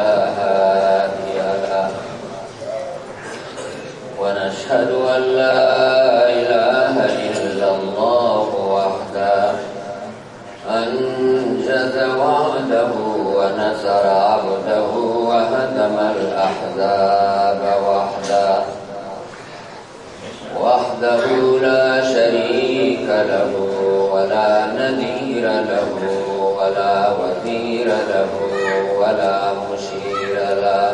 فلا هادي ونشهد أن لا إله إلا الله وحده. أنجز وعده ونصر عبده وهدم الأحزاب وحده. وحده لا شريك له ولا نذير له. ولا وزير له ولا مشير له.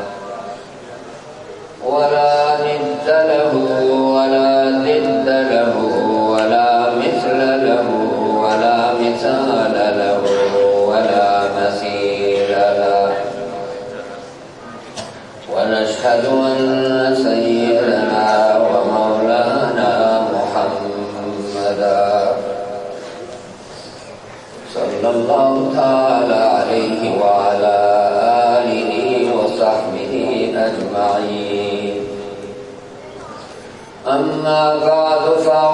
ولا ند له ولا ضد له ولا مثل له ولا مثال له ولا مثيل له. ونشهد أن नागासुसा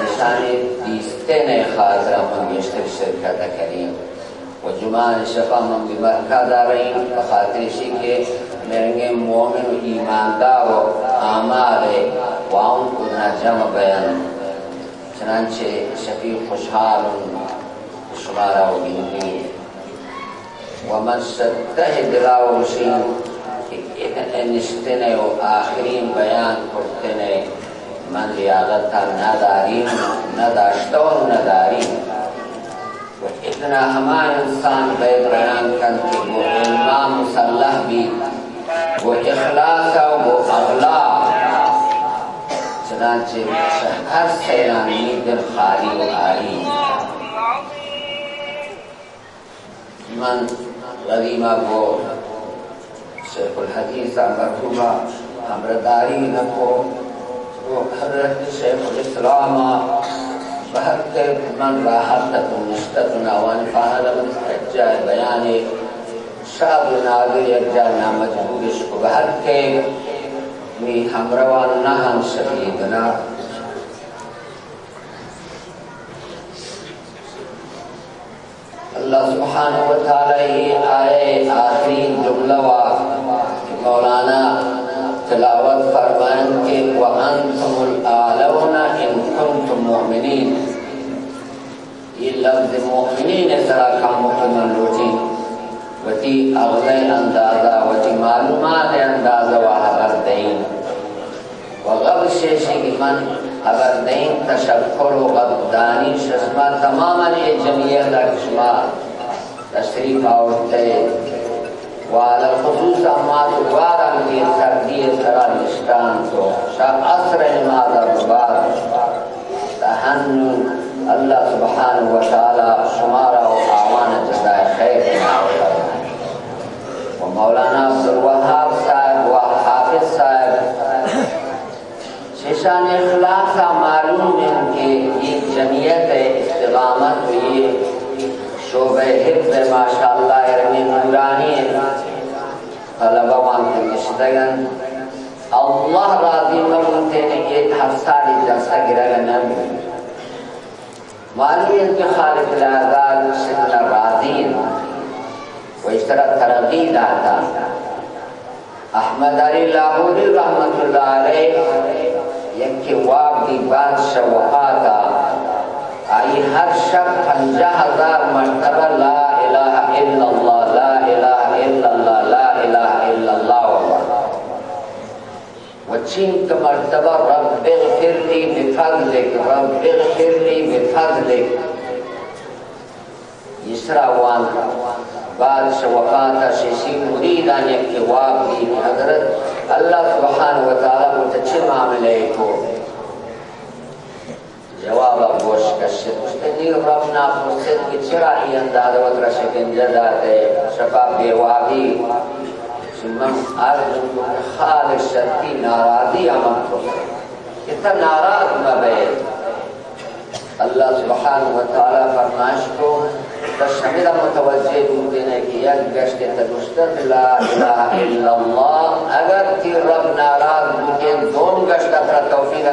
نشان دیستن خاطر من بیشتر شرکت کریم. و جمعان شفا من بمرکہ دارین بخاطر شی کے مرنگ مومن و ایماندار و اعمال و ان کو جمع بیان. چنانچہ شفیع خوشحال شمارا و بینی ومن ستهد راوشين نشتنه و آخرین بیان کرتنه من لیاغتا نداریم نداشته و نداریم. و اتنا همان انسان بے بیان کن کہ وہ علما مسلح بھی وہ اخلاص و وہ اغلاق چنانچہ ہر سیلانی دل خالی و آئی من غریمہ کو شیخ الحدیث مرحومہ امرداری نکو حضرت شیخ الاسلام بہت من راحت و مشتت و انفاہل و اجائے بیانی شاب ناغی اجائے نامجبورش کو بہت کے می ہم روان نہ ہم شہیدنا اللہ سبحانہ و تعالی آئے آخرین جملہ و مولانا مولانا تلاوت فرمائیں کہ وَأَنْتُمُ الْآلَوْنَ إِن كُنْتُم مُؤْمِنِينَ۔ یہ لفظ مؤمنین سرا کا مکمل لوٹی وتی اغلے اندازہ وتی معلومات اندازہ و حبر دین و شیشی من اگر دین تشکر و غدانی شما تماما یہ جمعیت شما تشریف آورتے۔ وعلى الخصوص أما دوارا في سردية سرى نشتان تو. شا أسر ماذا ببار تهنن الله سبحانه وتعالى شمارا وآوان جزاء خير. ومولانا عبد الوهاب صاحب وحافظ صاحب. ششان إخلاص معلوم ہے کہ یہ جمعیت استقامت شعبہ حفظ ماشاءاللہ ارمی نورانی طلبہ وانت کشتگن اللہ راضی مبنتے نے ایک ہر سالی جلسہ گرگن معلوم ہے کہ خالق العذاب شکل راضی و اشترا ترغی داتا احمد علی لاہوری رحمت اللہ علیہ یک واب دی بادشاہ وفاتا ہزار مرتبہ لا الہ إلا اللہ لا الہ إلا اللہ لا الہ إلا اللہ وچین کا مرتبہ رب اغفر لی بفضلک رب اغفر لی بفضلک یسرا وان بادشاہ وفاتا شیشی مریدان یک واب دی حضرت اللہ سبحانہ وتعالی متچے معاملے کو جواب گوش کشید مستنی ربنا فرصت کی چرا ای انداز وطر شکنجه داته شفا بیوابی من ارجو خال شرطی ناراضی عمل فرصت اتنا ناراض مبید اللہ سبحانہ وتعالی فرمائش کو تشمل متوجہ دینے کی یک گشت تدشتر لا الہ الا اللہ اگر تی رب ناراض بکے دون گشت اپنا توفیق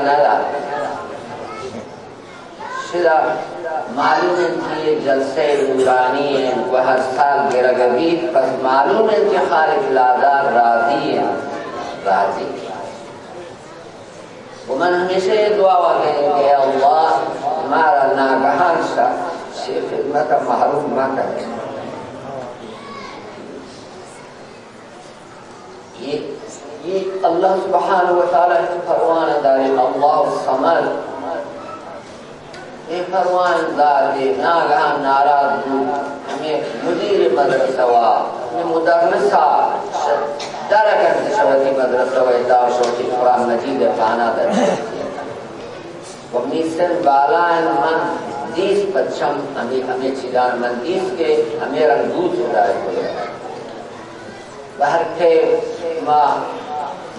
نہ معلوم ہے کہ یہ جلسے نورانی ہیں، وہ ہر پس معلوم ہے کہ خالق لادار راضی ہیں، راضی ومن ہمیشہ یہ دعا وقت کہ اللہ، ہمارا ناگہان سا سے خدمت محروم نہ کرے۔ یہ اللہ سبحانہ و وتعالی فرمان دار اللہ الصمد فرمان دار ناگہ ناراض دو ہمیں مدیر مدرسہ وا، ہمیں مدرسہ درکت شوتی مدرسہ وا اتاو شوکی قرآن مجید پانا در۔ ومی سر بالا من دیس پچھم ہمیں ہمیں چیزان من دیس کے ہمیں رنگوت ہدای ہوئے بہر کے ما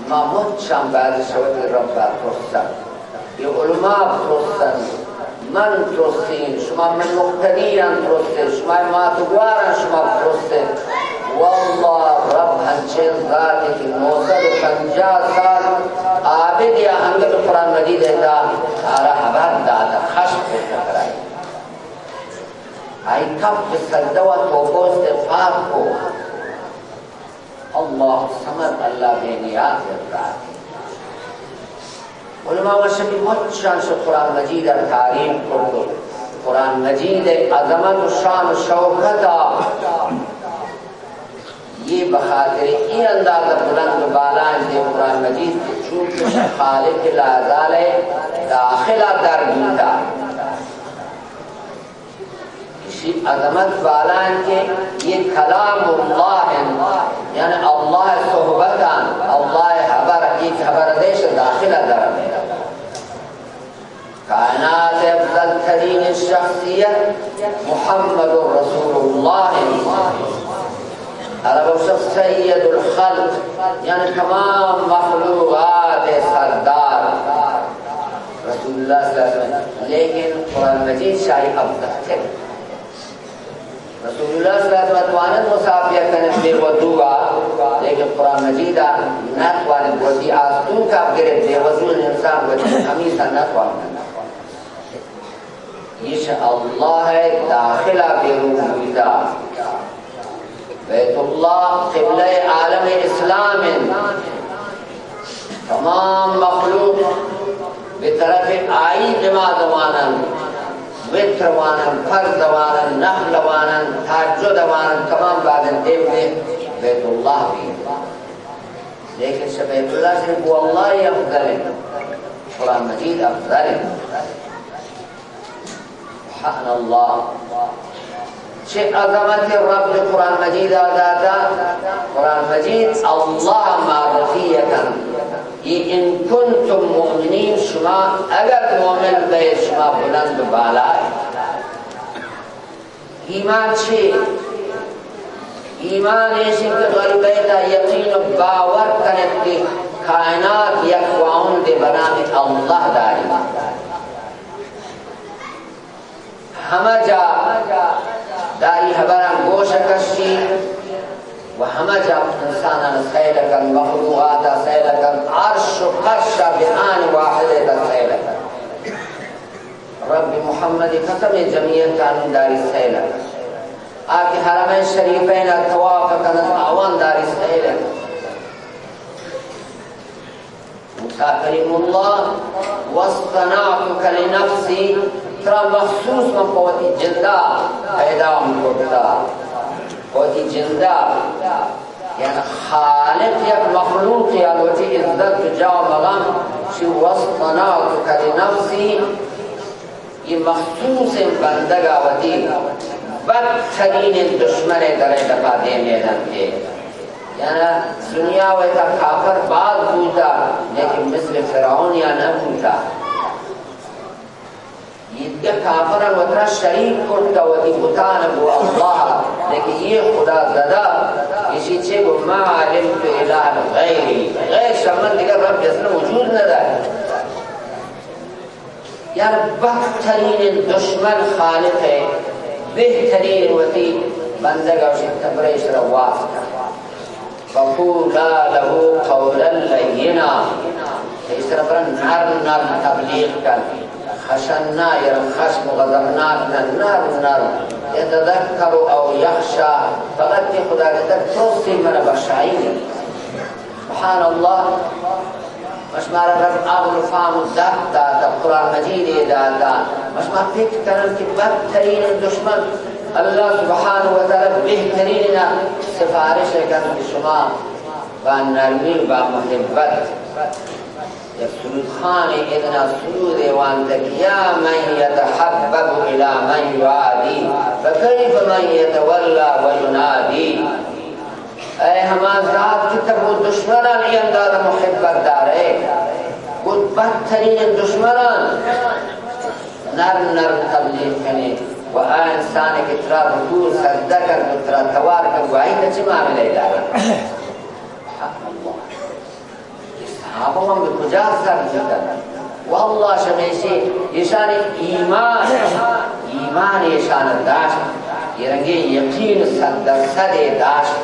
ما مچھم بعد شوتی رب بار پرسن یہ علماء پرسن من درسته شما من مقتدیان درسته شما ما شما درسته والله رب هنچین ذاتی که نوزد و پنجاه سال عابد یا هنگه قرآن مجید دا آرا حبر دادا خشم پیدا کرائی ای کف سجده و توبه استغفار کو الله سمد الله بے نیاز ذات علماء و مچان شد قرآن مجید در تعریف کرد. قرآن مجید عظمت و شان و شوکتا یہ بخاطر این انداز بلند و بالان دے قرآن مجید کے چونکہ خالق الازال داخلہ در بیتا. اسی عظمت بالان کے یہ کلام اللہ یعنی اللہ صحبتان اللہ ایک حبر دیش داخلہ در بیتا كائنات افضل ترین الشخصية محمد رسول الله عرب شخص سید الخلق يعني تمام مخلوقات سردار. رسول الله صلى الله عليه وسلم. لیکن قرآن مجید شاہی افضل تھے رسول اللہ صلی اللہ علیہ وسلم توانت مسافیہ کرنے بے وضوعا لیکن قرآن مجید نہ توانت وضی آستون بے وضوع انسان وجہ ہمیشہ نہ توانت یہ اللہ ہے داخلہ بے روحیتا بیت اللہ قبلہ عالم اسلام. تمام مخلوق بطرف آئی جماعت وانن وتر وانن فرد وانن نحل وانن تحجد وانن تمام بعد بیت اللہ بھی لیکن سے بیت اللہ صرف وہ اللہ ہی أفضل. ہے قرآن مجید أفضل. سبحان الله. چه عظمت رب قرآن مجید آدادا قرآن مجید الله ان کنتم مؤمنین شما اگر مؤمن به شما بلند و بالا ایمان چی ایمان ایسی که غلبه دا یقین و باور کنید که کائنات یک وعون دی بنام اللہ داری۔ همه جا داری حبران گوش کشی و همه جا انسانا سیل کن مخلوقاتا سیل کن عرش و قرش بآن سیل کن رب محمد قسم جمعیت کانون داری سیل کن آکے حرمین شریفین تواف کنن آوان داری سیل کن موسى الله واصطنعتك لنفسي ترى مخصوص من قوتي جندا پیدا قوتي جندا يعني خالق یک مخلوق الوتی عزت جا مغم شو واصطنعتك لنفسي یہ مخصوص بندگا وتی بدترین دشمن در دفع دے میدن کے یعنی دنیا و ایتا کافر بعد بوتا لیکن مثل فرعون یا نہ بوتا یہ کافران و ترا شریک کرتا و دی بتان بو اللہ لیکن یہ خدا زدہ اسی چھے کو ما علمت الہ غیری غیر شمن دیگر رب جسن وجود نہ ہے یعنی بہترین دشمن خالق ہے بہترین وتی بندگا وشی تبریش رواف کا فقولا له قولا لینا. اس طرح پر نر نر تبلیغ کن. خشنا یا خشم غضبناک نر نر يتذكر أو يخشى. في خدا قدر توصي من بشعين سبحان الله. مش ما رب أغل فام الدهتا القرآن مجيد داتا مش ما فكر الكبترين الدشمن. الله سبحانه وتعالى بهترین سفارش به شما. با نرمی و محبت. یک سرود خان ادنا سرود وانتك يا من يتحبب إلى من يعادي فكيف من يتولى وينادي؟ اے ہما ذات کی طرف دشمنان ای انداز محبت دارے دشمنان. نر نر تبلیغ کنی و انسان که ترا رکوع سجده کرد و ترا توار کرد و این چه معامله داره صحابه هم به کجا سر میدن والله شمیشی ایشان ایمان ایمان ایشان داشت. یرنگی یقین صد درصد داشت.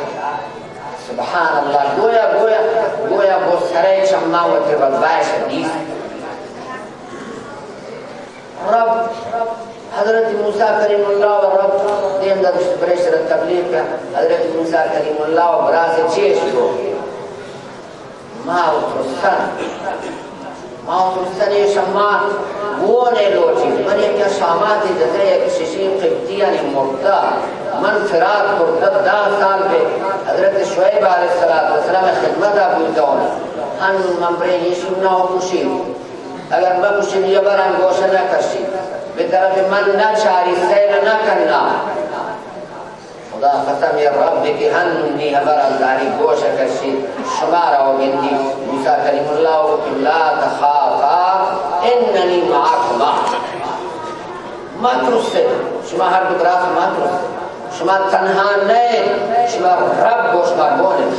سبحان الله گویا گویا گویا بو سره شما و تبلبایش نیست. رب حضرت موسیٰ کریم اللہ و رب. دیم دا دشت برشتر تبلیغ حضرت موسیٰ کریم اللہ و براز چیش کو malo prostan. Malo prostan je sama vore loči. Man je kja samati da te je kisi kibtija ni mokta. Man firat kur da da sal pe حضرت شعیب علیہ السلام اسلام خدمتا بودتا ہونا ہن من برین اسی منا ہو کسی ہو اگر میں کسی بھی برا گوشہ نہ کرسی بے طرف من نہ چاری سیر نہ کرنا خدا ختم یا رب کی ہن نی امر الزاری گوش کرشی شمار او گندی. موسا کریم اللہ و لا تخافا، اننی معکما. ماتر سے شما ہر دراس ماتر شما تنہا نہیں شما رب گوش ما گون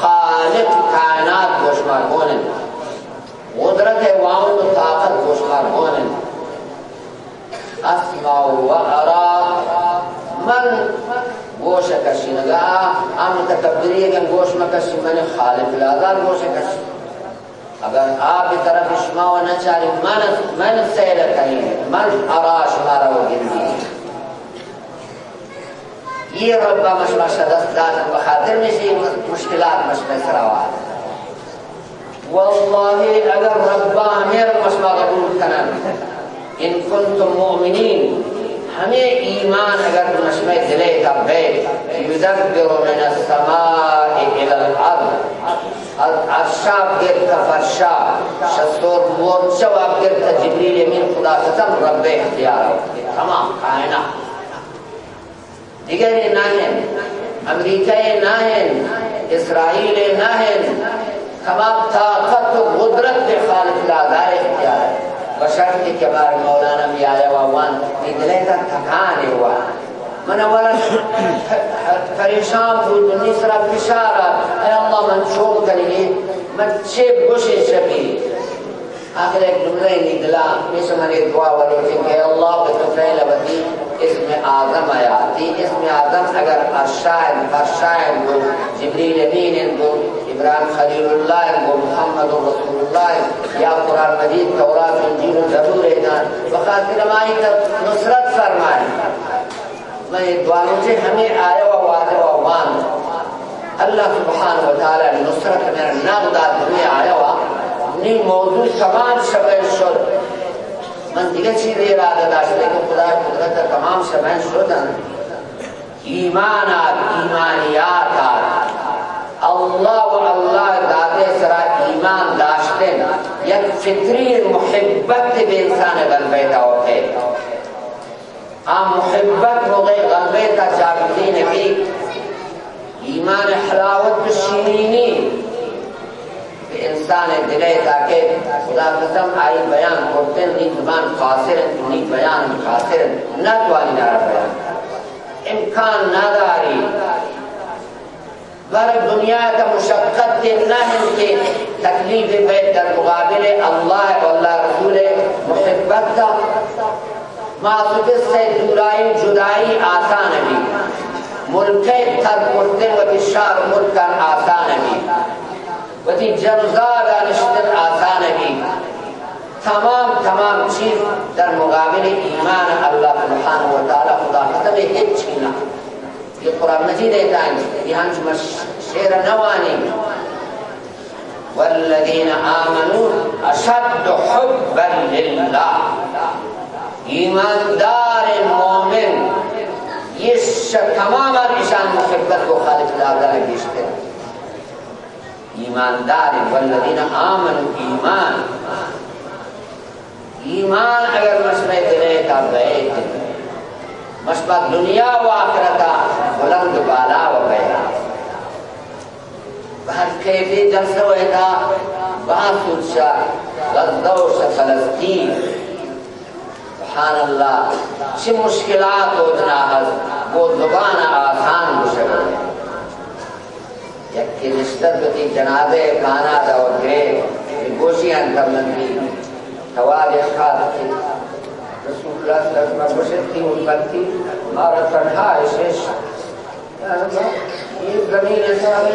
خالق کائنات گوش ما گون قدرت واؤں و طاقت گوش ما گون اسماء و ارا من گوش کشی نگا ام تکبری اگر گوش مکشی من خالق لازار گوش کشی اگر آپ طرف شما و نچاری من من سیر کنی من ارا شما رو گندی. یہ ربا مشما شدست داتا بخاطر میشی مشکلات مشما سراوات والله اگر ربا امیر مشما قبول کنن ان کنتم مؤمنین ہمیں ایمان اگر نشمہ دلے کا بیت یدبر من السماء الى الارض عرشاب گرتا فرشا شستور مورچا واب گرتا جبریل من خدا قسم رب اختیار تمام کائنات دیگری ناهن امریکای ناهن اسرائیل ناهن تمام طاقت و قدرت کے خالق لادار اختیار ہے بشرط کہ ہمارے مولانا بھی آیا ہوا وان نکلے کا تھکانے ہوا من أولا پریشان بود و نیس را فشارت ای اللہ من شوق کنی من چه گوشی شبی آخر ایک جملہ نکلا میں نے دعا ولی کہ اللہ کے تو فعل بدی اسم اعظم آیا تھی اسم اعظم اگر ارشاد فرشاد کو جبریل امین کو ابراہیم خلیل اللہ کو محمد رسول اللہ، یا قرآن مجید، تورات، انجیل، زبور ہے بخاطر مائی تب نصرت فرمائے میں دوانوں سے ہمیں آیا و واضح و وان اللہ سبحانہ و تعالی نصرت میرا ناغداد ہمیں آیا و نی موضوع تمام شبه شد۔ من دیگه چی دیر آده داشته که خدا قدرت تمام شبه شدن۔ ایمانات ایمانیاتات الله و الله داده سرا ایمان داشتن یک فطری محبت به انسان بل بیتا ہوتے آم محبت موقع غلبه تا جابتی نبی. ایمان حلاوت بشیرینی به انسان دلے تاکہ خدا قسم آئی بیان کرتے ہیں زبان خاصر ہے بیان خاصر نہ توانی نارا بیان. امکان نداری. بر دنیا کا مشقت نہ کے تکلیف بیت در مقابل اللہ واللہ رسول محبت کا معصوب سے دورائی جدائی آسان بھی ملک تر کرتے و شار ملک آسان بھی و جی جنزار نشتر آسان بھی تمام تمام چیز در مقابل ایمان اللہ سبحانہ و تعالی خدا ختم ہیچ چینا یہ قرآن مجید ہے یہ ہم شیر نوانی والذين آمنوا أشد حبا لله. ایماندار مومن یہ تمام ایشان محبت کو خالق تعالی بیشتر ایماندار والذین آمنوا ایمان ایمان أگر مسئلہ دلے کا بیت مسئلہ دنیا و آخرتا ویتا بہت سوچا غزدوش فلسطین سبحان اللہ چی مشکلات اتنا حل وہ آسان مشکل یکی نشتر بتی جنازے کانا دا و گرے گوشی انتر لنگی توال اخاد کی رسول اللہ صلی اللہ علیہ وسلم بشر کی ملکتی مارا تنہا اشش ہمیں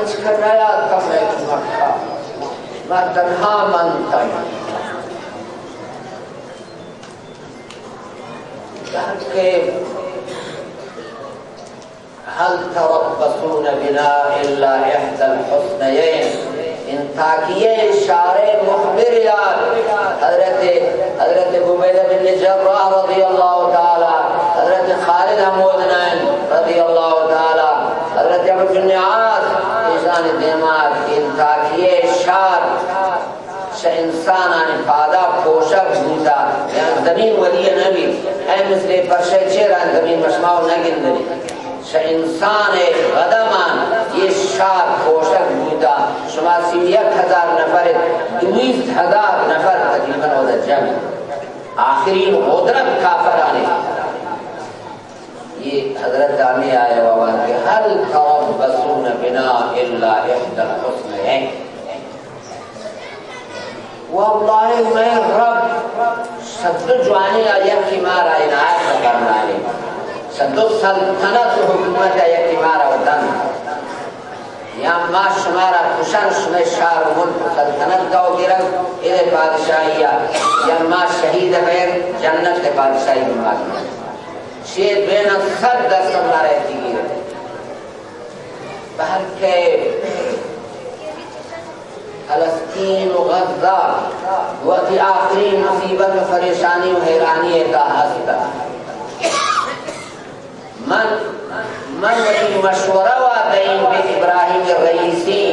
چکر نیا کم ہے مکہ میں تنہا منتا ہوں هل تربصون بنا إلا إحدى الحسنيين ان تاكيه اشاره مخبر يار حضرت حضرت عبيدة بن جراح رضي الله تعالى حضرت خالد حمود ایشان دیمار ان تاكيه اشار ش انسان ان فادا پوشک بودا یعنی زمین ولی نبی، اے مثل پرشے چیران زمین مشماو نگندنی ش انسان غدمان یہ شاد پوشک بودا شما سی یک ہزار نفر، دویست ہزار نفر تقریباً ہوتا جمع۔ آخرین قدرت کافر آنے یہ حضرت علی آئے بابا کے ہر قوم بسون بنا اللہ حسن ہے۔ والله میں رب صد جوانی یکی مارا انعاد کرنا لی صد سلطنت حکومت یکی مارا وطن یا ما شمارا کشن شمی شار ملک سلطنت دو گرد اید بادشاہیہ یا ما شہید بیر جنت بادشاہی مارا شید بین صد دست مارا تیگیر بہر کے فلسطین و غزہ وقتی آخرین مصیبت و فریشانی و حیرانی کا حاصل من من وقتی مشورہ و دین بے ابراہیم الرئیسی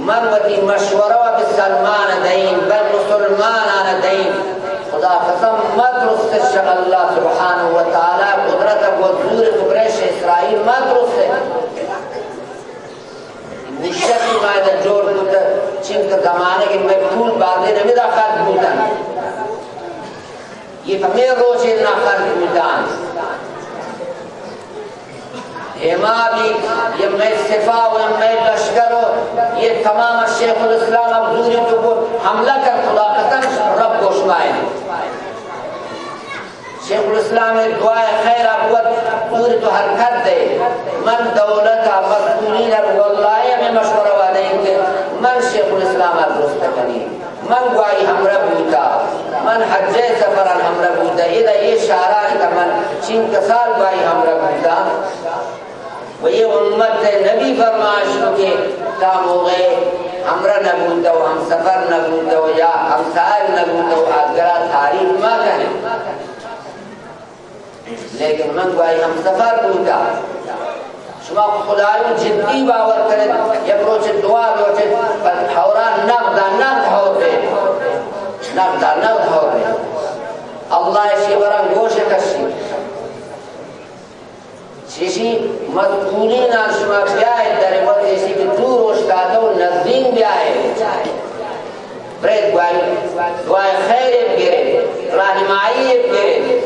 من وتی مشوره و بسلمان دین بل مسلمان دین خدا قسم مت رستے اللہ سبحانہ و تعالی قدرت و زور قبرش اسرائیل مت رستے نشت مائد جور بود چند زمانه که مفتول بعضی نمی دا بودن یہ ہمیں روشن نہ خط بودن. اما بھی یہ میں صفا و میں لشکر یہ تمام شیخ الاسلام اب دوری تو حملہ کر خدا قسم رب گوشمائے شیخ الاسلام دعائے خیر ابوت پوری تو حرکت دے۔ من دولتا مسئولین واللہ میں مشورہ وعدے کہ من شیخ الاسلام درست کنی۔ من گواہی ہمرا بوتا۔ من حج سفران ہمرا بوتا۔ اذا یہ شعران کا من چین کسال گواہی ہمرا بوتا۔ و یہ امت نبی فرماش کے کام ہو گئے۔ ہمرا نہ بھولتا ہو، ہم سفر نہ بھولتا ہو، یا ہم سائر نہ بھولتا ہو اگر تھاری ہما کہیں۔ لیکن من گوائی ہم سفر بھولتا۔ شما خدا رو جدی باور کرد یک روچ دعا دوچه پر حورا نقدا نقد حورده نقدا نقد حورده الله شی برا گوش کشی۔ شیشی مذکورین شما بیائے در وقت ایسی کہ دور اشتاتا و نزدین بیائے برید گوئی دعای خیر گرے رہنمائی گرے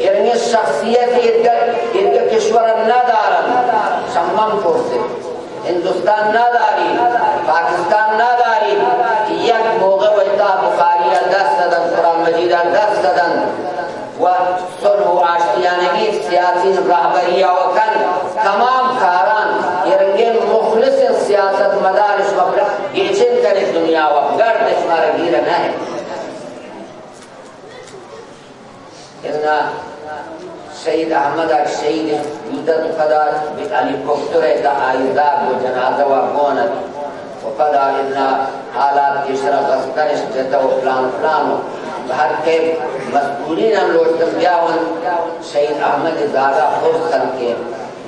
یعنی شخصیت ایک کشور ندارن شمم پرسه. هندوستان نداری. پاکستان نداری. یک موقع و اتا بخاری دست دادن قرآن مجید دست دادن. وصلح عاشقیانگی سیاسی رهبری و کن تمام کاران یرنگین مخلص سیاست مدارش مبلغ گیچن کنید دنیا و گردش مارا گیره نه. اینا شهید احمد اک شهید یودت قدار بیت علی کفتر دا آیدار و جنازه و گوند و قدار اینا حالات کشرا غزتنش جتا و فلان فلان و بهر كيف مسؤولين هم لوٹتن بیاون سید احمد زادہ فرصت کے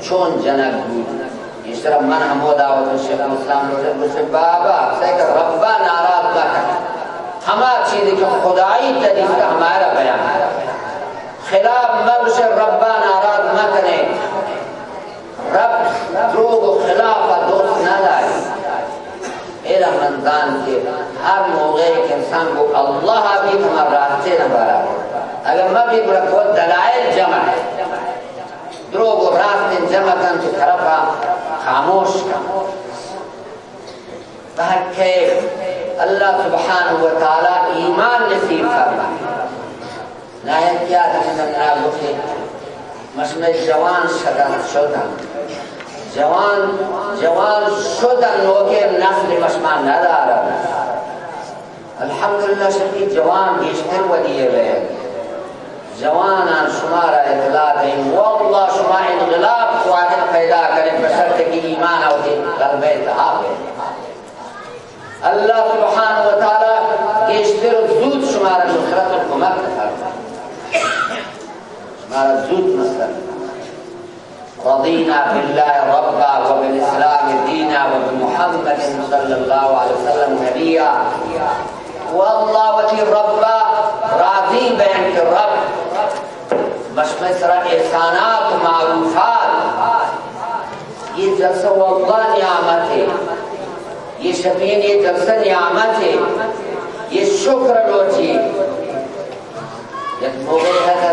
چون جنگ بود اس طرح من ہمو دعوت شیخ الاسلام لوٹن بسے بابا سیکر ربا ناراض نہ کر ہما چیز کہ خدائی طریقہ ہمارا بیان ہے۔ خلاف مرش ربا ناراض نہ کرے رب دروغ خلاف دوست نہ لائے۔ میرا منزان کے ہر موقع ایک انسان کو اللہ بھی ہمارا راستے نہ بارا اگر میں بھی برکو دلائل جمع. ہے دروغ و راستے جمع کن تو طرفا خاموش کن بہر اللہ سبحانہ و تعالی ایمان نصیب فرمائے نایتیات چیزم نبوده مشمه جوان شدن شدن جوان جوان شدن نوکر نسل مشمه ندارد الحمدلله شدید جوان بیشتر ودیه به. جوانان شما را اطلاع دهیم. والله شما انقلاب قواعد پیدا کریں بشرط کی ایمان أو قلب اتحاب الله سبحانه و تعالی بیشتر زود شما را نصرت و کمک فرمائے ما زود مثلا رضينا بالله ربا وبالإسلام دينا وبمحمد صلى الله عليه وسلم نبيا. والله وتي ربا راضي بينك الرب مش مثلا إحسانات ومعروفات. یہ جلسہ والله نعمت یہ شبین یہ جلسہ نعمت یہ شکر لوٹی موضوع هذا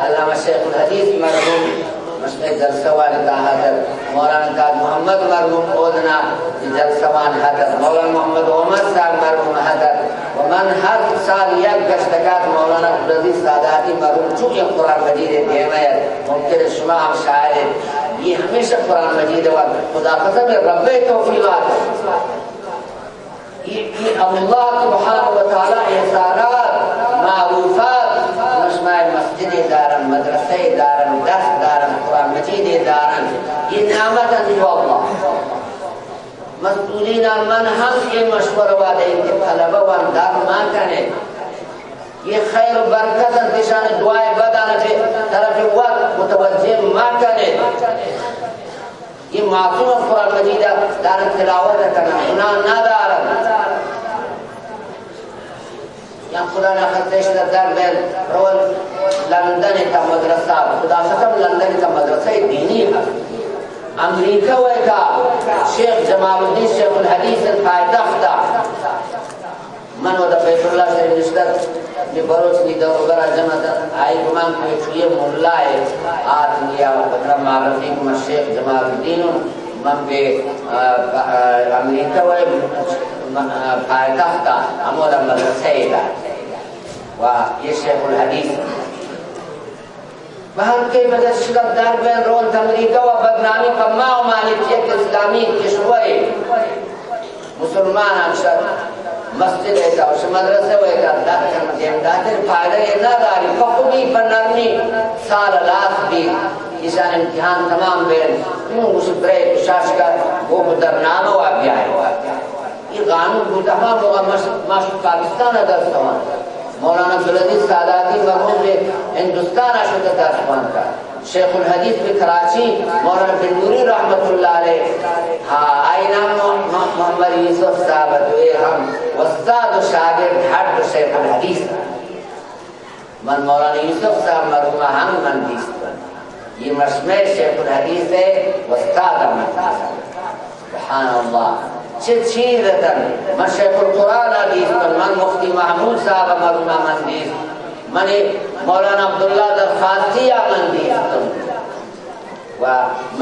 علامة الشيخ الحديث مرحوم. مسجد جلسوان هذا مولانا قاد محمد مرحوم أودنا جلسوان هذا مولانا محمد عمر صاحب مرحوم هذا ومن هر سال یک گشتگات مولانا عبدالعزیز ساداتی مرحوم چون یہ قرآن مجید دیمه ممکن شما هم شاعر یہ ہمیشہ قرآن مجید و خدا قسم رب توفیقات یہ اللہ سبحانہ و تعالی احسانات معروفات مجمع مسجد دارن مدرسه دارن درس دارن قرآن مجید دارن. یہ نعمت ہے اللہ مسئولین من ہم یہ مشورہ وعدے کہ طلبہ وان دار ما کرنے یہ خیر و برکت انتشان دعائے بدانا پہ طرف وقت متوجہ ما کرنے یہ معصوم قرآن مجید دار تلاوت کرنا گناہ نہ دارد یا خدا نے خطش در بین رول لندن تا مدرسہ خدا ختم لندن تا مدرسہ دینی ہے امریکہ ویتا شیخ جمال الدین شیخ الحدیث پایتخت من و بیت الله شریف نشدت می بروز کی دور برا جمع آئی گمان کوئی چوئے ملائے آت گیا و معرفی کو شیخ جمال الدین من به امریکا و پایتخت امور مدرسه ایده و یه شیخ الحدیث بہر کے بدر شکر دار بین رون امریکا و بدنامی قما و مالکیت اسلامی کشوری مسلمان انشاء مسجد ایتا وش مدرسة و ایتا دار کرنا دیم داتر فائدہ یہ نہ داری فقومی پنرمی سال لاس بھی ایشان امتحان تمام بین انہوں اس بریک شاشکر وہ بدر نام این قانون کوتاه موقع مشت پاکستان دست آمد مولانا جلدی ساداتی مرحوم به هندوستان شده دست کرد. شیخ الحدیث به کراچی، مولانا بندوری رحمت الله علیه. ها آئینا محمد یوسف صاحب دوی هم استاد و شاگرد حد و شیخ الحدیث من مولانا یوسف صاحب مرحوم هم من دیست یہ مشمع شیخ الحدیث ہے استاد من سبحان اللہ چه چیز دن من شیخ القرآن حدیث من مفتی محمود صاحب مرحوم من دیست من مولانا عبدالله در خاصی من دیست و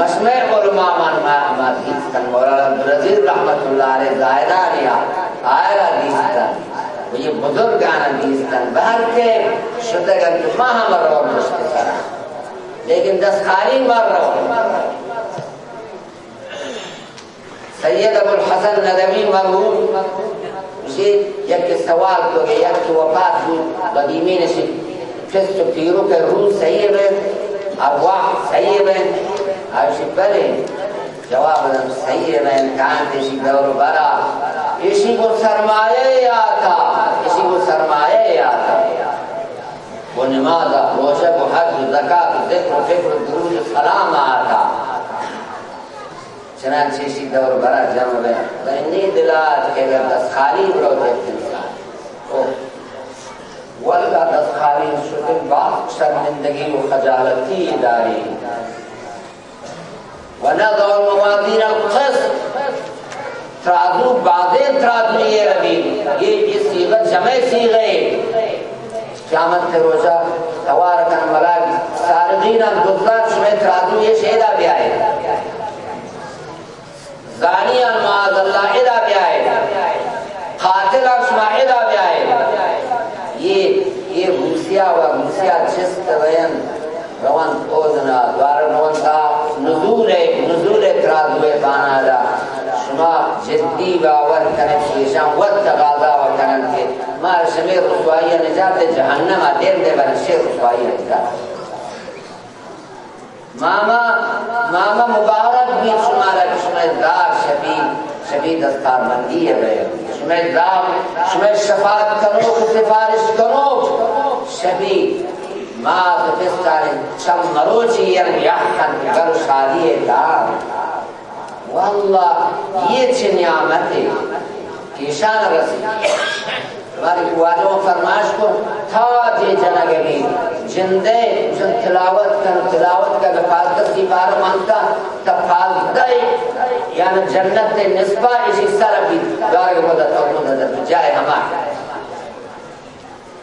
مشمع علماء من ما دیستن مولانا عبدالعزیز رحمت الله علیه زائران یا آئرہ دیستن و یہ بزرگان دیستن بہر کے شدگن تو ما ہم رو مشکل لیکن دست خالی مر رو أبو الحسن ندوی مرحوم. اسے یک سوال گیا یک وفات بود قدیمی نشی فست و پیرو کے روح صحیح أرواح صحیح ہے آئیشی بلے جواب دم صحیح ہے امکان تیشی دور برا. اسی کو سرمایہ آتا اسی کو سرمایہ آتا وہ نماز حج و زکاة و ذکر و فکر درود سلام آتا چنانچه شی دور برا جمع بین و انی دلات که اگر دست خالی برو دیکھ انسان والله دست خالی شده باق شرمندگی و خجالتی داری و نضع الموازین القسط ترازو بعضین ترازو یہ ربی یہ صیغت جمع صیغے قیامت کے روزہ توارکن ملاک سارقین الدزات شمع ترازو یہ شہدہ بھی آئے زانی معاذ اللہ ادا بھی آئے قاتل شما ادا بھی آئے یہ یہ روسیا و روسیا جس توین روان اوزنا دوار روان تا نزول نزول اعتراض ہوئے بانا دا۔ شما جدی باور کرنے شیشان ود تغاضا و کرن کے۔ ما شمی رسوائی نجات جہنم دیر دے بنا شیر رسوائی نجات۔ ماما ماما مبارک بھی شمارا شمع دار شبی شبی دستار بندی ہے بے شمع دار شمع شفاعت کرو سفارش کرو۔ شبی ما تفستار شم مروچی یر یحکن گر شادی دار۔ واللہ یہ چھ نعمت ہے کیشان رسی ہماری قوادوں فرماش کو تھا جے جنگ بھی جندے جن تلاوت کن تلاوت کا گفالت کی بار مانتا تفال تفالت یعنی جنت تے نسبہ اسی سر بھی دار مدد اور مدد جائے ہمارا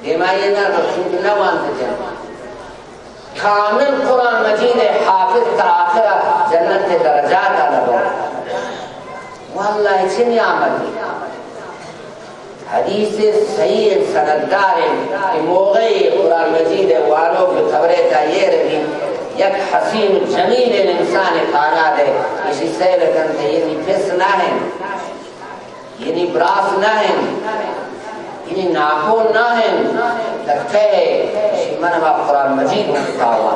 دیما یہ نہ رسول نہ مانتے جن کامل قرآن مجید حافظ تا آخرہ جنت درجات آدھو واللہ اچھی نعمت حدیث صحیح سنددار کہ موقع قرآن مجید والوں کی خبریں کا یہ رہی یک حسین جمیل انسان خانہ دے اسی سیل کرتے یعنی پس نہ ہیں براس نہ ہیں یعنی ناکون نہ ہیں لگتے منما قرآن مجید ہوا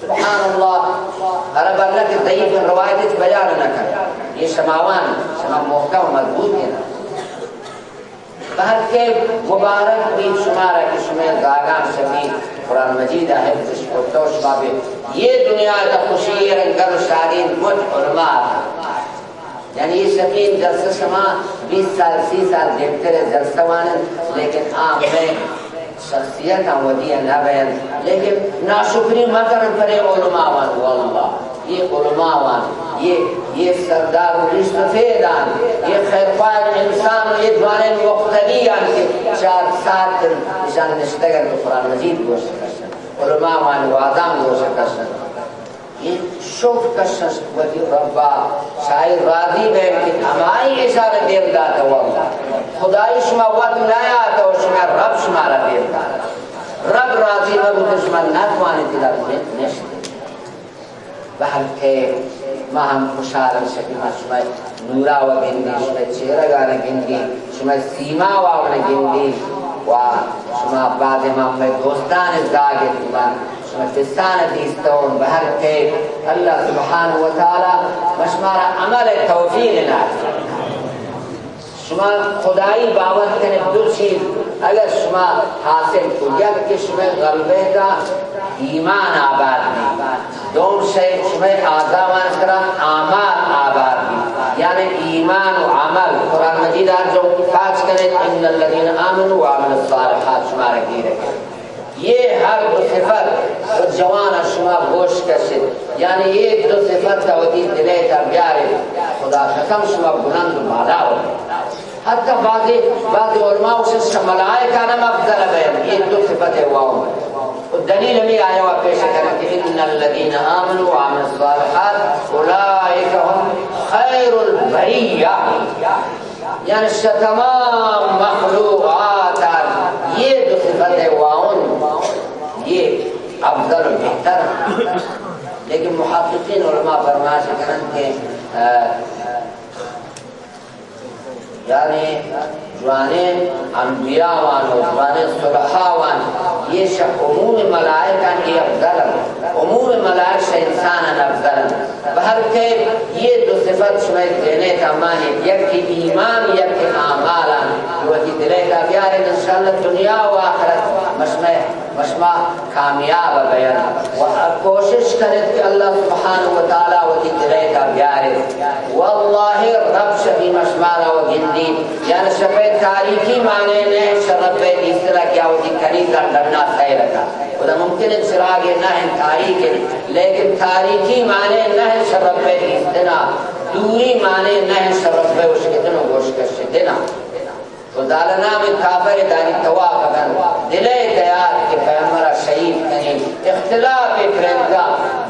سبحان اللہ عرب اللہ کے ضعیف روایت بیان نہ کر یہ شماوان شما محکم مضبوط ہے بلکہ مبارک بھی شمار اس میں گاگان سے بھی قرآن مجید ہے، جس کو توش بابے یہ دنیا کا خوشی گر شارین مجھ علماء یعنی یہ شکین جلسہ سما، بیس سال، سی سال دیکھتے رہے جلسہ مانے، لیکن آپ میں شخصیت ہم ودیہ نہ بین لیکن ناشکری مکر کرے علماء وان یہ علماء وان، یہ یہ سردار السفیدان یہ خیرپای انسان ادوار مقتدیان کے چار سات دن نشان نشتگر تو قرآن مجید گوشت کرسن علماء وان وادام گوشت کرسن یہ شوف کشش ولی ربا شاید راضی بین کہ ہمائی اشارہ دیو داتا ہوا۔ خدای شما وقت نایا آتا و شما رب شما را دیو داتا۔ رب راضی بگو تو شما نتوانی دیدار میں نشتی بحل که ما هم خوشحالم شکیم شما نورا و گندی شما چهرگان گندی شما سیما و آون گندی و شما بعد ما می دوستان زاگت من شما تستان دیستون به هر کیف الله سبحانه و تعالی مشمار عمل توفیق نات شما خدایی باور کنه دو چیز اگر شما حاصل کو یک که شما قلبه کا ایمان آباد بھی دوم شيء شمي آزامان کرا آمال آباد بھی یعنی ایمان و عمل. قرآن مجید جو خاص کرے ان الذين آمنوا وعملوا الصالحات، شما رکی رکھے یہ ہر دو صفت جوان شما گوش کشید. یعنی یہ دو صفت کا ودی دلے تا بیارے خدا قسم شما بلند و بالا ہو حتی بعضی بعضی علماء اسے سے ملائکہ نم افضل بین یہ دو صفت ہے واؤ والدليل مي آية وبيش كانت إن الذين آمنوا وعملوا الصالحات أولئك هم خير البرية. يعني الشتمام مخلوقات يد جو صفت ہے واؤن أفضل و لكن محققين علماء فرما كانت داری جوان انبیاء وانو ہو جوان صلحاء وان یہ شب امور ملائکہ کی افضل امور ملائک سے انسان افضل بہرکہ یہ دو صفت شمید دینے کا معنی یک کی ایمان، یک کی آمالا جو دلے کا بیار انشاءاللہ دنیا و آخرت مشمع مشمع کامیاب گیا اور کوشش کرے کہ اللہ سبحانہ و تعالی و ذکرے کا بیارے واللہ رب شبی مشمع و جندی یعنی شب تاریخی مانے نے شرب اس طرح کیا و ذکری کا ڈرنا صحیح رکھا وہ ممکن ہے چراغ نہ ہے تاریخ لیکن تاریخی مانے نہ ہے شرب اس طرح۔ دوری معنی نہ ہے شرب اس کے دنوں گوش سے دینا وزال نام کافر دانی توا کدن دلے تیار کے پیغمبر شہید کنی اختلاف فرنگا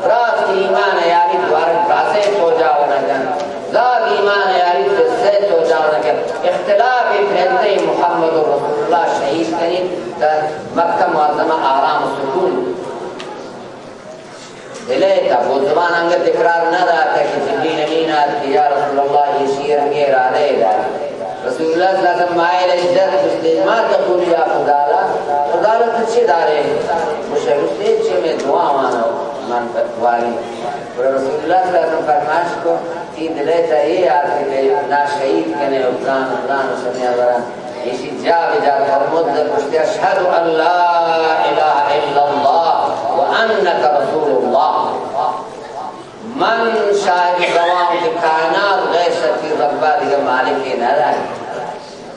راز کی ایمان یاری دوارن راسے تو جاو نہ جن لاغ ایمان یاری سے تو جاو نہ جن اختلاف فرنگے محمد رسول اللہ شہید کنی در مکہ معظمہ آرام و سکون. دلے تا وہ زبان انگا تکرار نہ رہا تھا کہ جبرین امین آتی یا رسول اللہ یہ شیر میرا لے رہا رسول الله صلى الله عليه وسلم مائل الجد مسلم ما تقول يا خدالا خدالا تچھے دارے مجھے مسلم چھے میں دعا مانا من فتواری اور رسول اللہ صلی اللہ علیہ وسلم فرماش کو تی دلے تا یہ آتی لے نا شہید کنے ابران ابران سنیا بران اسی جا بجا فرمود در پشتے اشہد ان لا الہ الا اللہ وانک رسول اللہ من شاہد دوام کے کائنات غیر مالک نظر ہے۔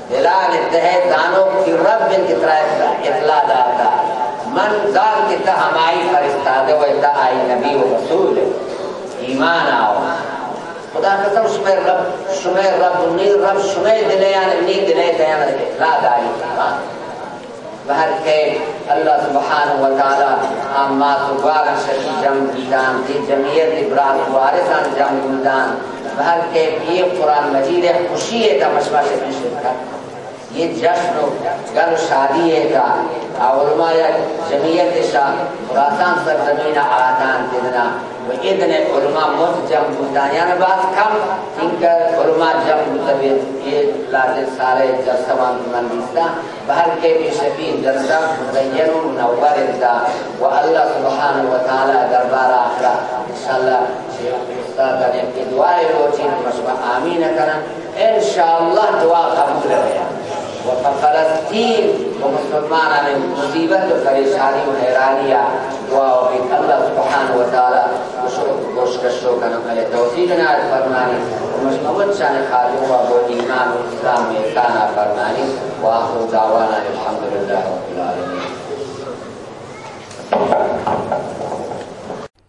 دلال اتحے دانوں کی رب بن کی طرح اطلاع داتا من دار کی تہ ہمائی فرشتہ دے، وہ تہ آئی نبی و رسول۔ ایمان آو خدا قسم، شمیر رب شمیر رب، نیر رب، شمیر دنے یعنی نیر دنے تہ یعنی اطلاع دائی ایمان بہر کے اللہ سبحانہ و تعالی آمات و بارش جم دیدان دی جمعیت ابراہ وارثان جم دیدان مذہب کے یہ قرآن مجید ہے، خوشی ہے کا مشورے میں شرکت یہ جشن و گل شادی ہے کا علماء جمعیت شاہ مراتان سر زمین آدان دیدنا وہ ادنے علماء مت جم بودا یعنی بات کم، کیونکہ کا علماء جم بودن یہ لازم سارے جرسوان جلسوان منیستا بلکہ بھی شفیع جلسہ مزین نوبر منور دا و اللہ سبحانہ و تعالی دربار آخرہ انشاءاللہ شیخ استادان کی دعائے لوچين مسوا آمين کرن ان شاء الله دعا قبول ہویا وقت فلسطین و مسلمان نے مصیبت و پریشانی و حیرانیہ دعا ہوئی اللہ سبحانہ و تعالی مشروط گوش کشو کنم علی توفیق نار فرمانی. و مشمول شان خادم و بود ایمان و اسلام میں فرمانی. و آخر دعوانا الحمدللہ رب العالمین. Thank you.